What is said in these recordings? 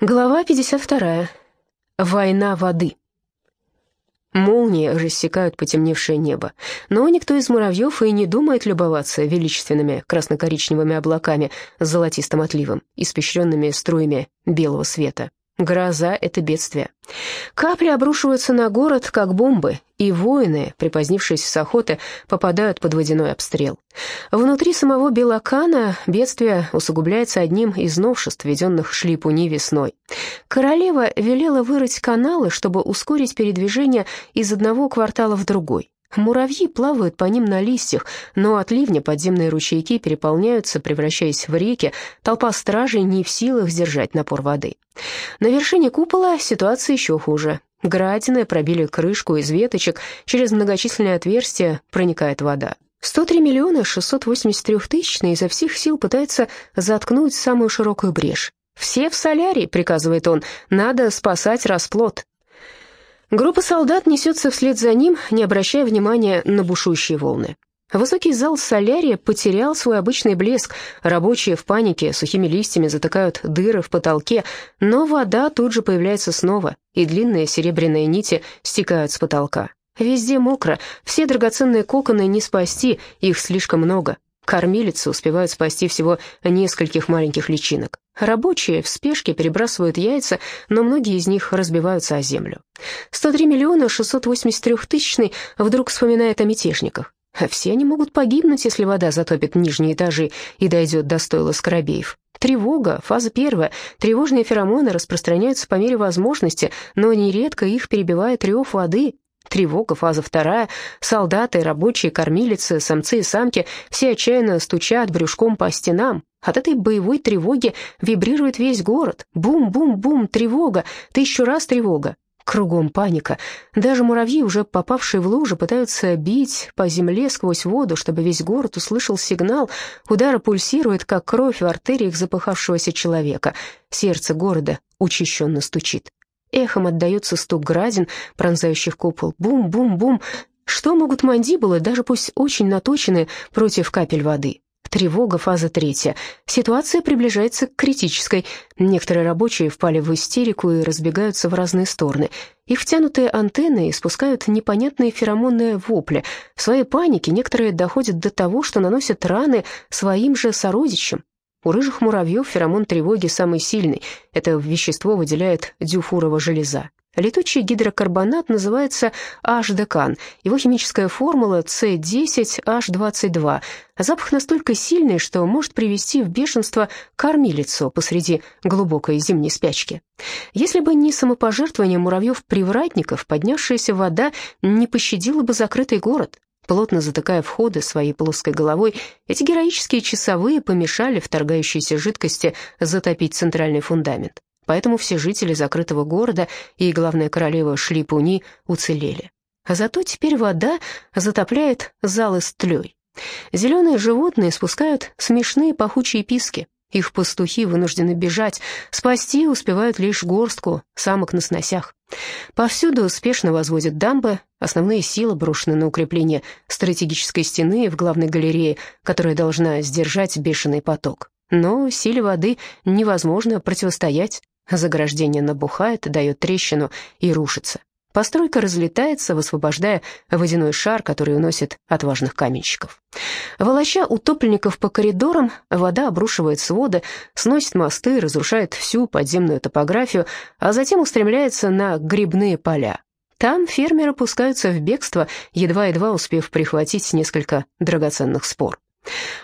Глава 52. Война воды. Молнии рассекают потемневшее небо, но никто из муравьев и не думает любоваться величественными красно-коричневыми облаками с золотистым отливом, испещренными струями белого света. Гроза — это бедствие. Капли обрушиваются на город, как бомбы, и воины, припозднившись с охоты, попадают под водяной обстрел. Внутри самого Белокана бедствие усугубляется одним из новшеств, введенных Шлипуни весной. Королева велела вырыть каналы, чтобы ускорить передвижение из одного квартала в другой. Муравьи плавают по ним на листьях, но от ливня подземные ручейки переполняются, превращаясь в реки, толпа стражей не в силах сдержать напор воды. На вершине купола ситуация еще хуже. Градины пробили крышку из веточек, через многочисленные отверстия проникает вода. 103 миллиона 683 тысячные изо всех сил пытается заткнуть самую широкую брешь. «Все в солярий», — приказывает он, — «надо спасать расплод». Группа солдат несется вслед за ним, не обращая внимания на бушующие волны. Высокий зал солярия потерял свой обычный блеск. Рабочие в панике сухими листьями затыкают дыры в потолке, но вода тут же появляется снова, и длинные серебряные нити стекают с потолка. Везде мокро, все драгоценные коконы не спасти, их слишком много. Кормилицы успевают спасти всего нескольких маленьких личинок. Рабочие в спешке перебрасывают яйца, но многие из них разбиваются о землю. 103 миллиона 683 тысячный вдруг вспоминает о мятежниках. Все они могут погибнуть, если вода затопит нижние этажи и дойдет до стойла скоробеев. Тревога, фаза первая. Тревожные феромоны распространяются по мере возможности, но нередко их перебивает рев воды. Тревога, фаза вторая. Солдаты, рабочие, кормилицы, самцы и самки все отчаянно стучат брюшком по стенам. От этой боевой тревоги вибрирует весь город. Бум-бум-бум, тревога, тысячу раз тревога. Кругом паника. Даже муравьи, уже попавшие в лужу, пытаются бить по земле сквозь воду, чтобы весь город услышал сигнал. Удары пульсирует, как кровь в артериях запыхавшегося человека. Сердце города учащенно стучит. Эхом отдается стук градин, пронзающих купол. Бум-бум-бум. Что могут мандибулы, даже пусть очень наточенные, против капель воды? Тревога, фаза третья. Ситуация приближается к критической. Некоторые рабочие впали в истерику и разбегаются в разные стороны. Их втянутые антенны испускают непонятные феромонные вопли. В своей панике некоторые доходят до того, что наносят раны своим же сородичам. У рыжих муравьев феромон тревоги самый сильный. Это вещество выделяет дюфурова железа. Летучий гидрокарбонат называется H-декан. Его химическая формула C10H22. Запах настолько сильный, что может привести в бешенство кормилицу посреди глубокой зимней спячки. Если бы не самопожертвование муравьев-привратников, поднявшаяся вода не пощадила бы закрытый город. Плотно затыкая входы своей плоской головой, эти героические часовые помешали вторгающейся жидкости затопить центральный фундамент поэтому все жители закрытого города и главная королева Шлипуни уцелели. А зато теперь вода затопляет залы с тлей. Зеленые животные спускают смешные пахучие писки. Их пастухи вынуждены бежать, спасти успевают лишь горстку самок на сносях. Повсюду успешно возводят дамбы, основные силы брошены на укрепление стратегической стены в главной галерее, которая должна сдержать бешеный поток. Но силе воды невозможно противостоять. Заграждение набухает, дает трещину и рушится. Постройка разлетается, высвобождая водяной шар, который уносит отважных каменщиков. Волоча утопленников по коридорам, вода обрушивает своды, сносит мосты, разрушает всю подземную топографию, а затем устремляется на грибные поля. Там фермеры пускаются в бегство, едва-едва успев прихватить несколько драгоценных спор.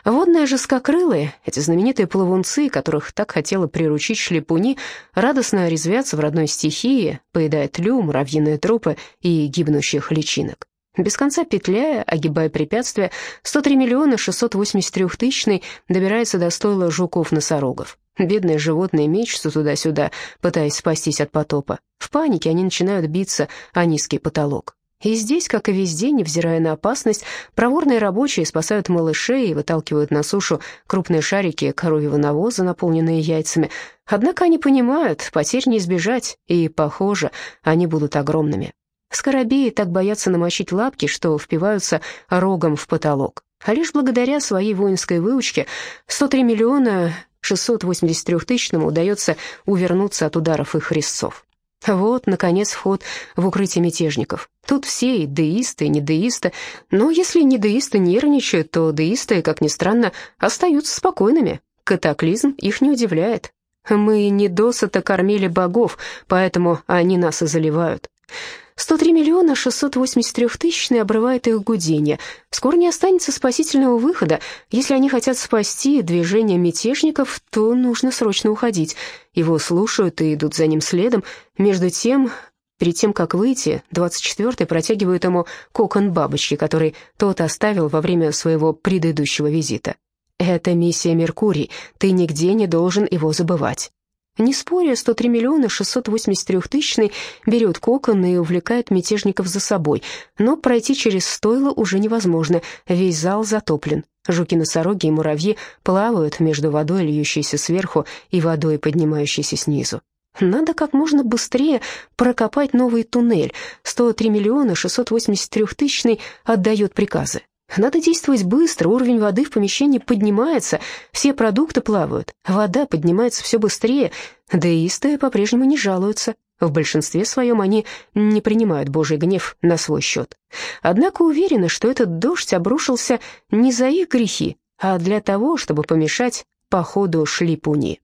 Водные жескокрылые, эти знаменитые плавунцы, которых так хотела приручить шлепуни, радостно резвятся в родной стихии, поедая тлю, муравьиные трупы и гибнущих личинок. Без конца петляя, огибая препятствия, 103 миллиона 683 тысячный добирается до стойла жуков-носорогов. Бедные животные мечутся туда-сюда, пытаясь спастись от потопа. В панике они начинают биться о низкий потолок. И здесь, как и везде, невзирая на опасность, проворные рабочие спасают малышей и выталкивают на сушу крупные шарики коровьего навоза, наполненные яйцами. Однако они понимают, потерь не избежать, и, похоже, они будут огромными. Скоробеи так боятся намочить лапки, что впиваются рогом в потолок. А лишь благодаря своей воинской выучке 103 миллиона 683-тысячному удается увернуться от ударов их резцов. Вот, наконец, вход в укрытие мятежников. Тут все и деисты, и недеисты. Но если недеисты нервничают, то деисты, как ни странно, остаются спокойными. Катаклизм их не удивляет. Мы не досыта кормили богов, поэтому они нас и заливают. 103 миллиона 683 тысячные обрывает их гудение. Скоро не останется спасительного выхода. Если они хотят спасти движение мятежников, то нужно срочно уходить. Его слушают и идут за ним следом. Между тем, перед тем, как выйти, 24-й протягивает ему кокон бабочки, который тот оставил во время своего предыдущего визита. «Это миссия Меркурий, ты нигде не должен его забывать». Не споря, 103 миллиона 683 тысячный берет кокон и увлекает мятежников за собой, но пройти через стойло уже невозможно, весь зал затоплен. Жуки-носороги и муравьи плавают между водой, льющейся сверху, и водой, поднимающейся снизу. Надо как можно быстрее прокопать новый туннель. 103 миллиона 683 тысячный отдает приказы. Надо действовать быстро, уровень воды в помещении поднимается, все продукты плавают, вода поднимается все быстрее, деисты по-прежнему не жалуются. В большинстве своем они не принимают Божий гнев на свой счет. Однако уверены, что этот дождь обрушился не за их грехи, а для того, чтобы помешать походу шлипуни.